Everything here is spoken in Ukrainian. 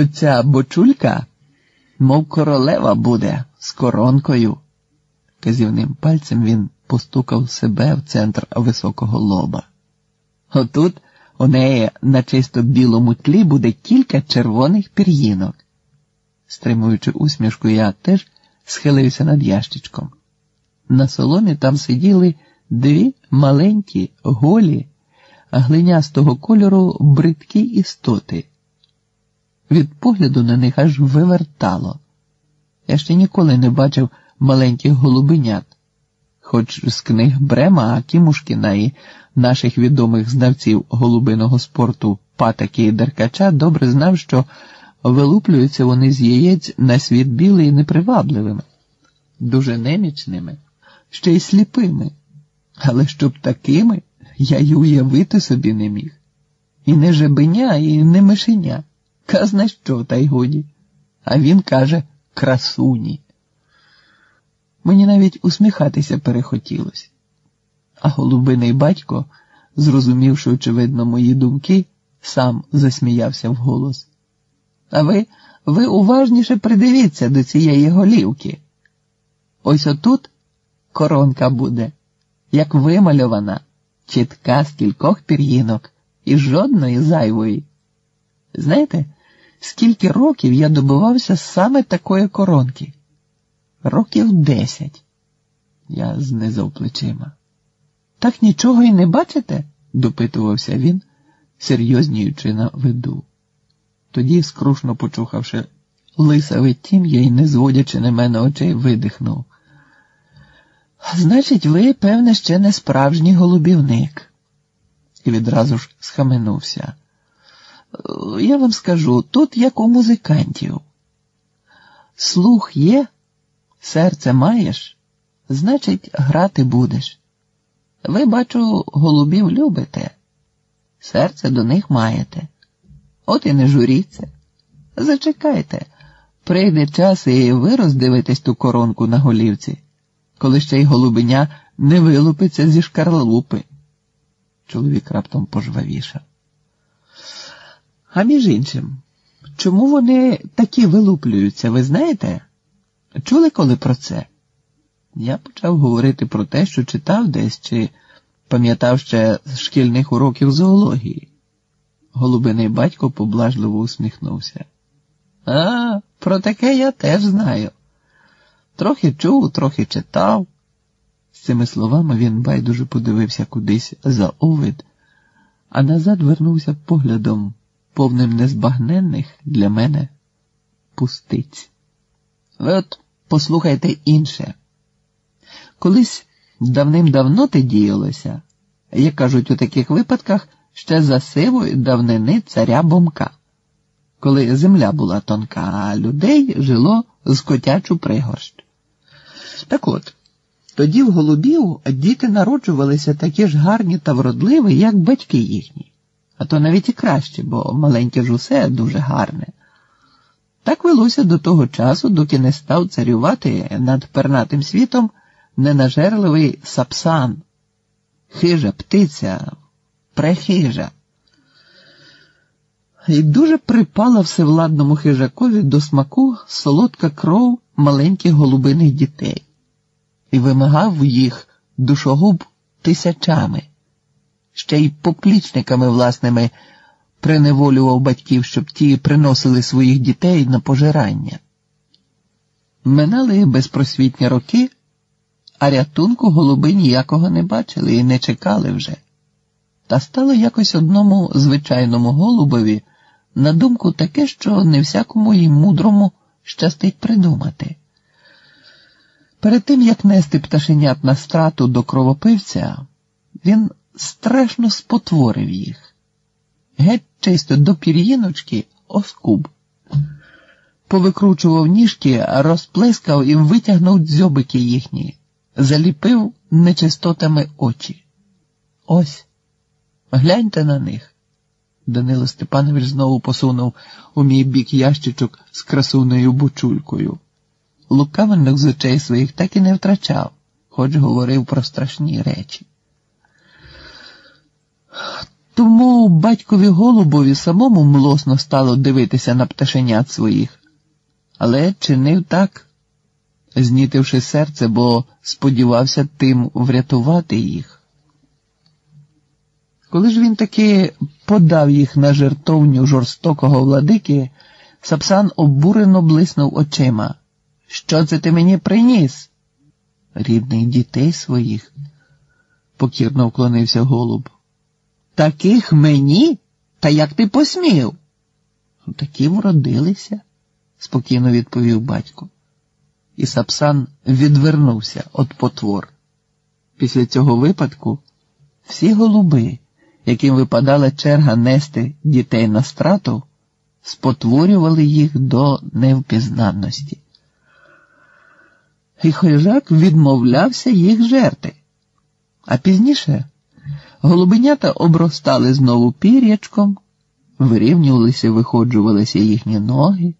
Оця бочулька, мов королева буде з коронкою. Казівним пальцем він постукав себе в центр високого лоба. Отут у неї на чисто білому тлі буде кілька червоних пір'їнок. Стримуючи усмішку, я теж схилився над ящичком. На соломі там сиділи дві маленькі, голі, глинястого кольору бридкі істоти. Від погляду на них аж вивертало. Я ще ніколи не бачив маленьких голубенят, хоч з книг Брема, Кімушкіна і наших відомих знавців голубиного спорту Патаки і Деркача добре знав, що вилуплюються вони з яєць на світ білий непривабливими, дуже немічними, ще й сліпими. Але щоб такими я й уявити собі не міг. І не жебеня, і не мишеня. Казна що, та й годі. А він каже красуні. Мені навіть усміхатися перехотілося. А голубиний батько, зрозумівши, очевидно, мої думки, сам засміявся вголос. А ви, ви уважніше придивіться до цієї голівки. Ось отут коронка буде, як вимальована, чітка з кількох пір'їнок і жодної зайвої. Знаєте, скільки років я добивався саме такої коронки? Років десять. Я знизав плечима. Так нічого і не бачите? допитувався він, серйозніючи на виду. Тоді, скрушно почухавши лисаве тім'я і не зводячи на мене очей, видихнув. Значить, ви, певне, ще не справжній голубівник. І відразу ж схаменувся. Я вам скажу, тут як у музикантів. Слух є, серце маєш, значить, грати будеш. Ви, бачу, голубів любите, серце до них маєте. От і не журіться. Зачекайте, прийде час і ви роздивитесь ту коронку на голівці, коли ще й голубеня не вилупиться зі шкарлупи. Чоловік раптом пожвавішав. А між іншим, чому вони такі вилуплюються, ви знаєте? Чули коли про це? Я почав говорити про те, що читав десь чи пам'ятав ще з шкільних уроків зоології. Голубиний батько поблажливо усміхнувся. А, про таке я теж знаю. Трохи чув, трохи читав. З цими словами він байдуже подивився кудись за овид, а назад вернувся поглядом, повним незбагненних для мене пустиць. Ви от послухайте інше. Колись давним-давно те діялося, як кажуть у таких випадках, ще за сивої давнини царя Бомка, коли земля була тонка, а людей жило з котячу пригорщ. Так от, тоді в голубів діти народжувалися такі ж гарні та вродливі, як батьки їхні, а то навіть і краще, бо маленьке ж усе дуже гарне. Так велося до того часу, доки не став царювати над пернатим світом ненажерливий сапсан, хижа птиця, прехижа. І дуже припала всевладному хижакові до смаку солодка кров маленьких голубиних дітей і вимагав їх душогуб тисячами, ще й поплічниками власними приневолював батьків, щоб ті приносили своїх дітей на пожирання. Минали безпросвітні роки, а рятунку голуби ніякого не бачили і не чекали вже. Та стало якось одному звичайному голубові на думку таке, що не всякому і мудрому щастить придумати. Перед тим, як нести пташенят на страту до кровопивця, він страшно спотворив їх. Геть чисто до пір'їночки оскуб. Повикручував ніжки, розплескав і витягнув дзьобики їхні, заліпив нечистотами очі. Ось, гляньте на них. Данило Степанович знову посунув у мій бік ящичок з красуною бучулькою. Лукавинок з очей своїх так і не втрачав, хоч говорив про страшні речі. Тому батькові голубові самому млосно стало дивитися на пташенят своїх, але чинив так, знітивши серце, бо сподівався тим врятувати їх. Коли ж він таки подав їх на жертовню жорстокого владики, Сапсан обурено блиснув очима. Що це ти мені приніс? Рідних дітей своїх, покірно вклонився голуб. Таких мені? Та як ти посмів? Такі вродилися, спокійно відповів батько. І Сапсан відвернувся від потвор. Після цього випадку всі голуби, яким випадала черга нести дітей на страту, спотворювали їх до невпізнанності. І хижак відмовлявся їх жерти, а пізніше голубенята обростали знову пір'ячком, вирівнювалися, виходжувалися їхні ноги.